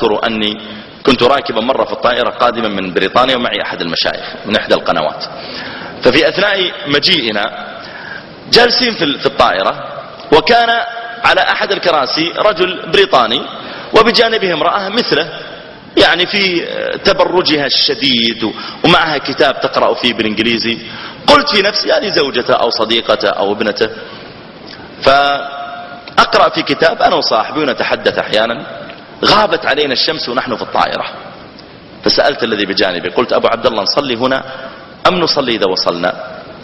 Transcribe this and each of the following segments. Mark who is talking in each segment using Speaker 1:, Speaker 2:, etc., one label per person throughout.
Speaker 1: أذكر أني كنت راكبا مرة في الطائرة قادما من بريطانيا ومعي أحد المشايخ من إحدى القنوات. ففي أثناء مجيئنا جالسين في الطائرة وكان على أحد الكراسي رجل بريطاني وبجانبه امرأة مثله يعني في تبرجها الشديد ومعها كتاب تقرأ فيه بالإنجليزي. قلت في نفسي هذه زوجته أو صديقته أو ابنته. فأقرأ في كتاب أنا وصاحبي ونتحدث أحيانا. غابت علينا الشمس ونحن في الطائرة. فسألت الذي بجانبي قلت أبو عبد الله نصلي هنا أم نصلي إذا وصلنا؟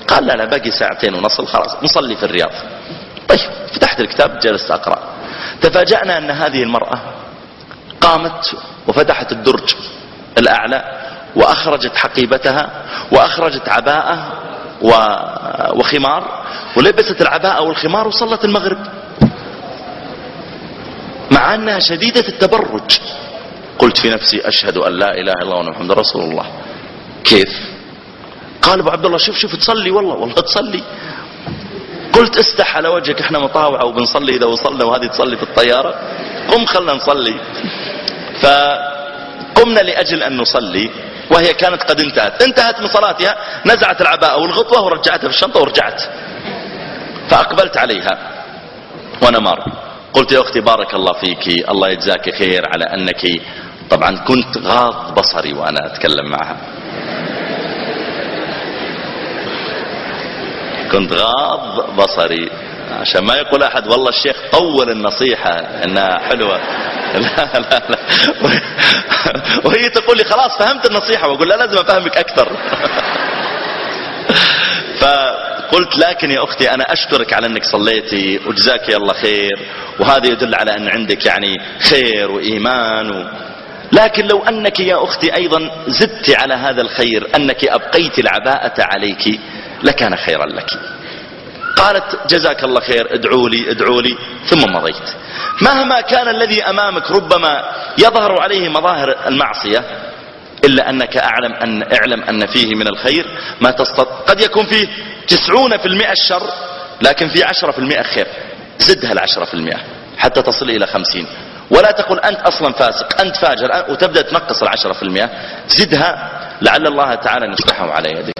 Speaker 1: قال لا لا باقي ساعتين ونصل خلاص نصلي في الرياض. طيب فتحت الكتاب جلست أقرأ. تفاجأنا أن هذه المرأة قامت وفتحت الدرج الأعلى وأخرجت حقيبتها وأخرجت عباءة وخمار ولبست العباءة والخمار وصلت المغرب. مع أنها شديدة التبرج. قلت في نفسي أشهد أن لا إله إلا الله محمد رسول الله. كيف؟ قال أبو عبد الله شوف شوف تصلي والله والله تصلي. قلت استح على وجهك إحنا مطاوعة وبنصلي إذا وصلنا وهذه تصلي في الطيارة. قم خلنا نصلي. فقمنا لأجل أن نصلي وهي كانت قد انتهت. انتهت من صلاتها نزعت العباءة والغطوة ورجعتها في الشنطة ورجعت. فأقبلت عليها وأنا مار قلت يا أختي بارك الله فيك الله يجزاك خير على أنك طبعا كنت غاض بصري وأنا أتكلم معها. كنت غاض بصري. عشان ما يقول أحد والله الشيخ طول النصيحة إنها حلوة. لا لا لا. وهي تقول لي خلاص فهمت النصيحة وأقول لا لازم أفهمك أكثر. فقلت لكن يا أختي أنا أشكرك على أنك صليتي وجزاك الله خير وهذا يدل على أن عندك يعني خير وإيمان و... لكن لو أنك يا أختي أيضا زدت على هذا الخير أنك أبقيت العباءة عليك لكان خيرا لك. قالت جزاك الله خير ادعوا لي ادعوا لي ثم مضيت. مهما كان الذي أمامك ربما يظهر عليه مظاهر المعصية إلا أنك أعلم أن اعلم أن فيه من الخير ما تستطيع قد يكون فيه تسعون في المئة الشر لكن في عشرة في المئة خير. زدها العشرة في المئة حتى تصل إلى خمسين. ولا تقول أنت أصلا فاسق أنت فاجر وتبدأ تنقص العشرة في المئة. زدها لعل الله تعالى نصلحه على يدك.